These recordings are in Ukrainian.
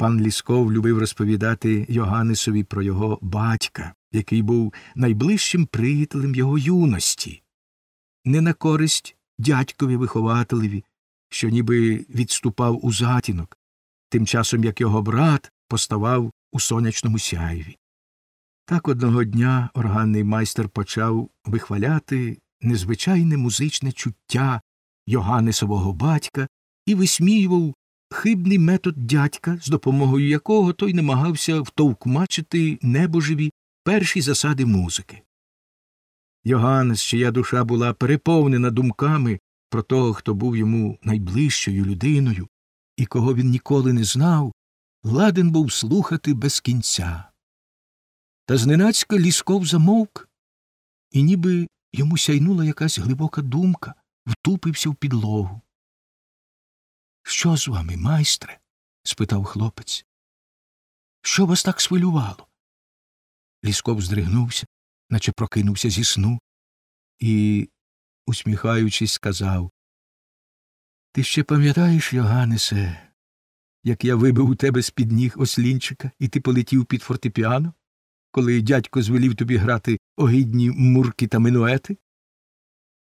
Пан Лісков любив розповідати Йоганнесові про його батька, який був найближчим приятелем його юності, не на користь дядькові вихователеві, що ніби відступав у затінок, тим часом як його брат поставав у сонячному сяйві. Так одного дня органний майстер почав вихваляти незвичайне музичне чуття Йоганнесового батька і висміював хибний метод дядька, з допомогою якого той намагався втовкмачити небожеві перші засади музики. Йоганнес, чия душа була переповнена думками про того, хто був йому найближчою людиною і кого він ніколи не знав, ладен був слухати без кінця. Та зненацька лісков замовк, і ніби йому сяйнула якась глибока думка, втупився в підлогу. Що з вами, майстре? спитав хлопець. Що вас так свилювало? Лісков здригнувся, наче прокинувся зі сну, і, усміхаючись, сказав Ти ще пам'ятаєш, Йоганнесе, як я вибив у тебе з під ніг ослінчика, і ти полетів під фортепіано, коли дядько звелів тобі грати огидні мурки та минуети?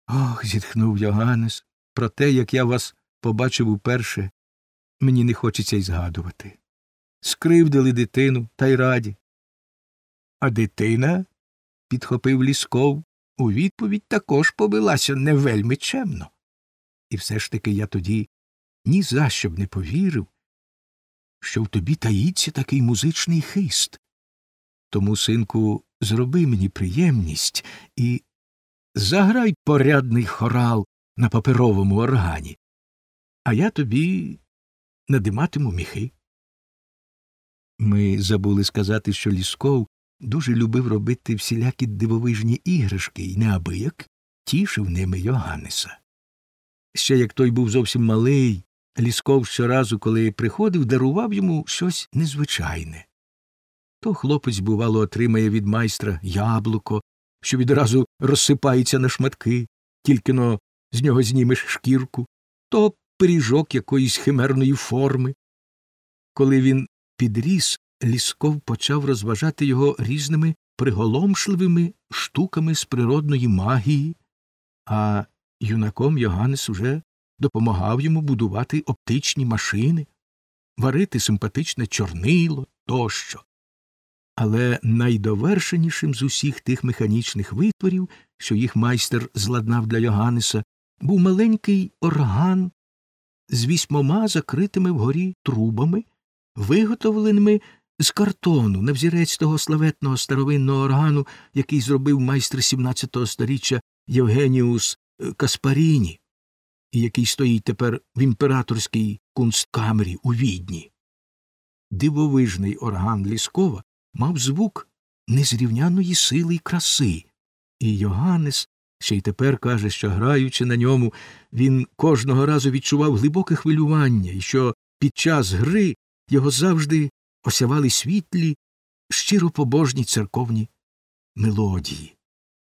Ох, зітхнув Йоганнес, про те, як я вас побачив уперше, мені не хочеться й згадувати. Скривдили дитину, та й раді. А дитина, підхопив лісков, у відповідь також побилася не вельми чемно. І все ж таки я тоді ні за що б не повірив, що в тобі таїться такий музичний хист. Тому, синку, зроби мені приємність і заграй порядний хорал на паперовому органі, а я тобі надиматиму міхи. Ми забули сказати, що Лісков дуже любив робити всілякі дивовижні іграшки і неабияк тішив ними Йоганнеса. Ще як той був зовсім малий, Лісков щоразу, коли приходив, дарував йому щось незвичайне. То хлопець, бувало, отримає від майстра яблуко, що відразу розсипається на шматки, тільки но з нього знімеш шкірку, то пиріжок якоїсь химерної форми. Коли він підріс, Лісков почав розважати його різними приголомшливими штуками з природної магії, а юнаком Йоганнес уже допомагав йому будувати оптичні машини, варити симпатичне чорнило тощо. Але найдовершенішим з усіх тих механічних витворів, що їх майстер зладнав для Йоганнеса, був маленький орган з вісьмома закритими вгорі трубами, виготовленими з картону на взірець того славетного старовинного органу, який зробив майстер XVII століття Євгеніус е, Каспаріні, і який стоїть тепер в імператорській кунсткамері у відні. Дивовижний орган Ліскова мав звук незрівняної сили й краси, і Йоганнес ще й тепер каже, що, граючи на ньому, він кожного разу відчував глибоке хвилювання, і що під час гри його завжди осявали світлі, щиро побожні церковні мелодії.